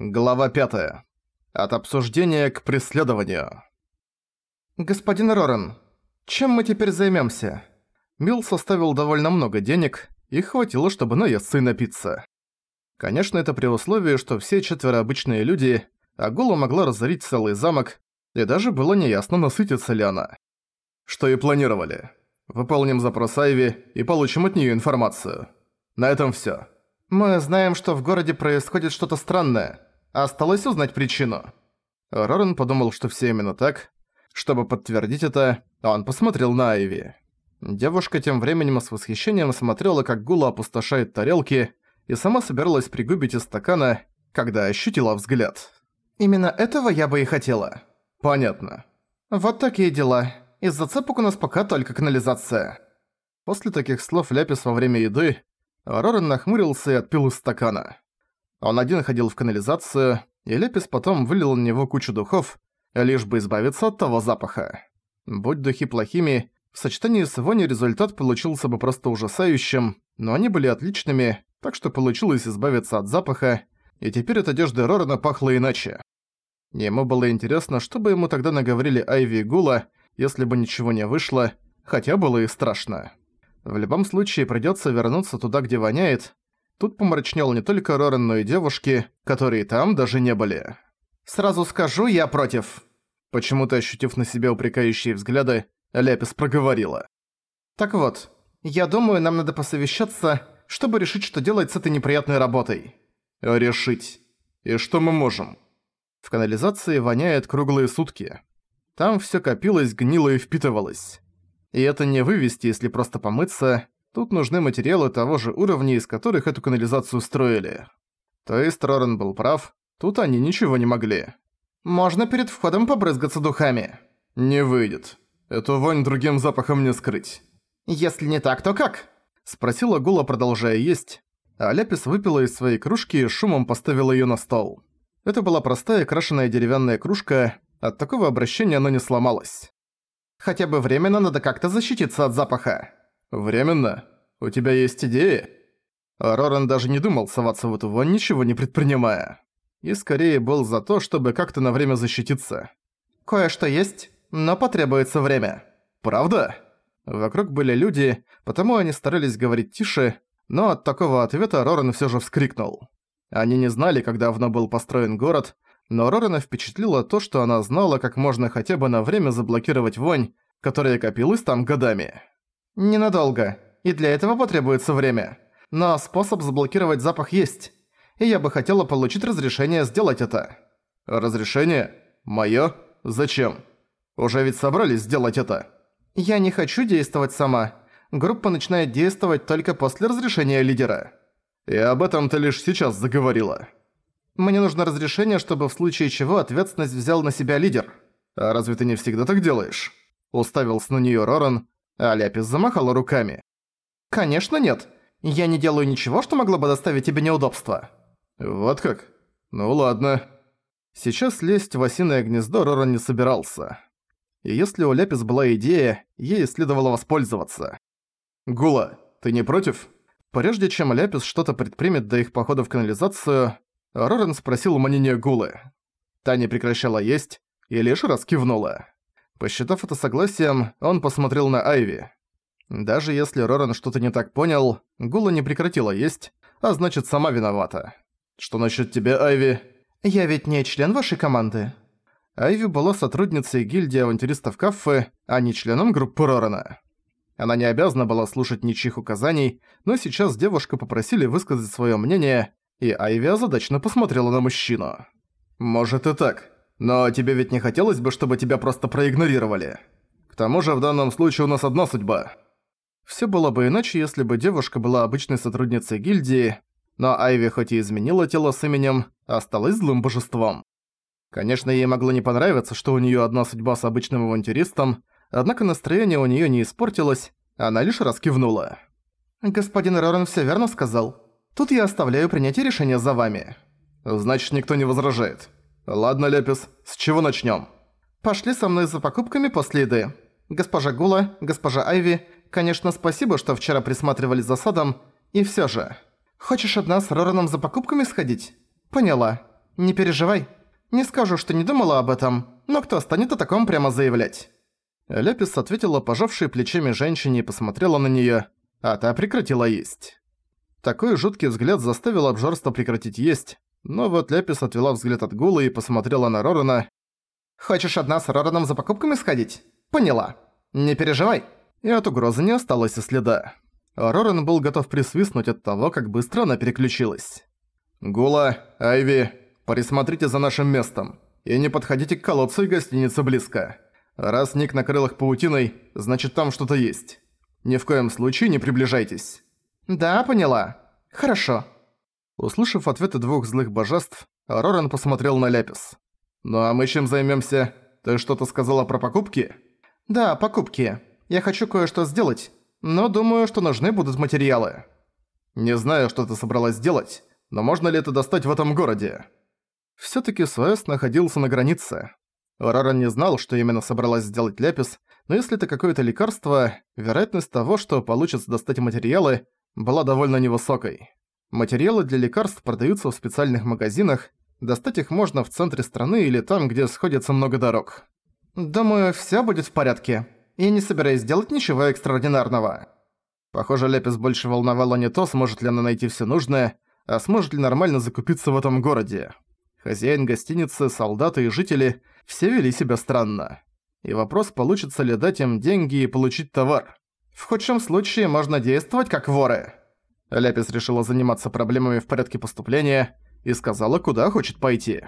Глава 5. От обсуждения к преследованию. «Господин Роран, чем мы теперь займемся? Милл составил довольно много денег, и хватило, чтобы наесться и напиться. Конечно, это при условии, что все четверо обычные люди, а Гула могла разорить целый замок, и даже было неясно, насытится ли она. Что и планировали. Выполним запрос Айви и получим от нее информацию. На этом все. Мы знаем, что в городе происходит что-то странное. Осталось узнать причину. Рорен подумал, что все именно так. Чтобы подтвердить это, он посмотрел на Айви. Девушка тем временем с восхищением смотрела, как Гула опустошает тарелки, и сама собиралась пригубить из стакана, когда ощутила взгляд. «Именно этого я бы и хотела». «Понятно». «Вот такие дела. Из зацепок у нас пока только канализация». После таких слов Ляпис во время еды, Рорен нахмурился и отпил из стакана. Он один ходил в канализацию, и Лепис потом вылил на него кучу духов, лишь бы избавиться от того запаха. Будь духи плохими, в сочетании с Вони результат получился бы просто ужасающим, но они были отличными, так что получилось избавиться от запаха, и теперь от одежды Рорана пахло иначе. Ему было интересно, что бы ему тогда наговорили Айви и Гула, если бы ничего не вышло, хотя было и страшно. В любом случае придётся вернуться туда, где воняет, Тут помрачнел не только Рорен, но и девушки, которые там даже не были. «Сразу скажу, я против!» Почему-то ощутив на себе упрекающие взгляды, Ляпис проговорила. «Так вот, я думаю, нам надо посовещаться, чтобы решить, что делать с этой неприятной работой». «Решить? И что мы можем?» В канализации воняет круглые сутки. Там всё копилось, гнило и впитывалось. И это не вывести, если просто помыться, Тут нужны материалы того же уровня, из которых эту канализацию строили. То есть Рорен был прав, тут они ничего не могли. «Можно перед входом побрызгаться духами?» «Не выйдет. Эту вонь другим запахом не скрыть». «Если не так, то как?» Спросила Гула, продолжая есть, а Ляпис выпила из своей кружки и шумом поставила её на стол. Это была простая крашеная деревянная кружка, от такого обращения она не сломалась. «Хотя бы временно надо как-то защититься от запаха». «Временно? У тебя есть идеи?» Роран даже не думал соваться в эту вонь, ничего не предпринимая. И скорее был за то, чтобы как-то на время защититься. «Кое-что есть, но потребуется время». «Правда?» Вокруг были люди, потому они старались говорить тише, но от такого ответа Роран всё же вскрикнул. Они не знали, как давно был построен город, но Рорана впечатлило то, что она знала, как можно хотя бы на время заблокировать вонь, которая копилась там годами. Ненадолго, и для этого потребуется время. Но способ заблокировать запах есть, и я бы хотела получить разрешение сделать это. Разрешение? Моё? Зачем? Уже ведь собрались сделать это. Я не хочу действовать сама. Группа начинает действовать только после разрешения лидера. И об этом ты лишь сейчас заговорила. Мне нужно разрешение, чтобы в случае чего ответственность взял на себя лидер. А разве ты не всегда так делаешь? Уставился на неё Роран, а замахала руками. «Конечно нет. Я не делаю ничего, что могло бы доставить тебе неудобства». «Вот как? Ну ладно». Сейчас лезть в осиное гнездо Роран не собирался. И если у Ляпис была идея, ей следовало воспользоваться. «Гула, ты не против?» Прежде чем Ляпис что-то предпримет до их похода в канализацию, Рорен спросил мнение Гулы. Та не прекращала есть и лишь раз кивнула. Посчитав это согласием, он посмотрел на Айви. Даже если Роран что-то не так понял, Гула не прекратила есть, а значит сама виновата. Что насчет тебя, Айви? Я ведь не член вашей команды. Айви была сотрудницей гильдии авантюристов Каффы, а не членом группы Рорана. Она не обязана была слушать ничьих указаний, но сейчас девушку попросили высказать своё мнение, и Айви озадачно посмотрела на мужчину. «Может и так», но тебе ведь не хотелось бы, чтобы тебя просто проигнорировали. К тому же в данном случае у нас одна судьба. Всё было бы иначе, если бы девушка была обычной сотрудницей гильдии, но Айви хоть и изменила тело с именем, осталась злым божеством. Конечно, ей могло не понравиться, что у неё одна судьба с обычным авантюристом, однако настроение у неё не испортилось, она лишь раз кивнула. «Господин Роран всё верно сказал. Тут я оставляю принятие решения за вами». «Значит, никто не возражает». «Ладно, Лепис, с чего начнём?» «Пошли со мной за покупками после еды. Госпожа Гула, госпожа Айви, конечно, спасибо, что вчера присматривали за садом, и всё же. Хочешь одна с Рораном за покупками сходить?» «Поняла. Не переживай. Не скажу, что не думала об этом, но кто станет о таком прямо заявлять?» Ляпис ответила пожавшей плечами женщине и посмотрела на неё, а та прекратила есть. Такой жуткий взгляд заставил обжорство прекратить есть, но вот Ляпис отвела взгляд от Гулы и посмотрела на Рорана. «Хочешь одна с Рораном за покупками сходить? Поняла. Не переживай». И от угрозы не осталось и следа. Роран был готов присвистнуть от того, как быстро она переключилась. «Гула, Айви, присмотрите за нашим местом. И не подходите к колодцу и гостинице близко. Раз Ник накрыл их паутиной, значит там что-то есть. Ни в коем случае не приближайтесь». «Да, поняла. Хорошо». Услышав ответы двух злых божеств, Роран посмотрел на Ляпис. «Ну а мы чем займемся? Ты что-то сказала про покупки?» «Да, покупки. Я хочу кое-что сделать, но думаю, что нужны будут материалы». «Не знаю, что ты собралась сделать, но можно ли это достать в этом городе?» Всё-таки Суэс находился на границе. Роран не знал, что именно собралась сделать Ляпис, но если это какое-то лекарство, вероятность того, что получится достать материалы, была довольно невысокой. Материалы для лекарств продаются в специальных магазинах, достать их можно в центре страны или там, где сходится много дорог. «Думаю, всё будет в порядке. Я не собираюсь делать ничего экстраординарного». Похоже, Лепис больше волновало не то, сможет ли она найти всё нужное, а сможет ли нормально закупиться в этом городе. Хозяин гостиницы, солдаты и жители все вели себя странно. И вопрос, получится ли дать им деньги и получить товар. В худшем случае можно действовать как воры. Ляпис решила заниматься проблемами в порядке поступления и сказала, куда хочет пойти.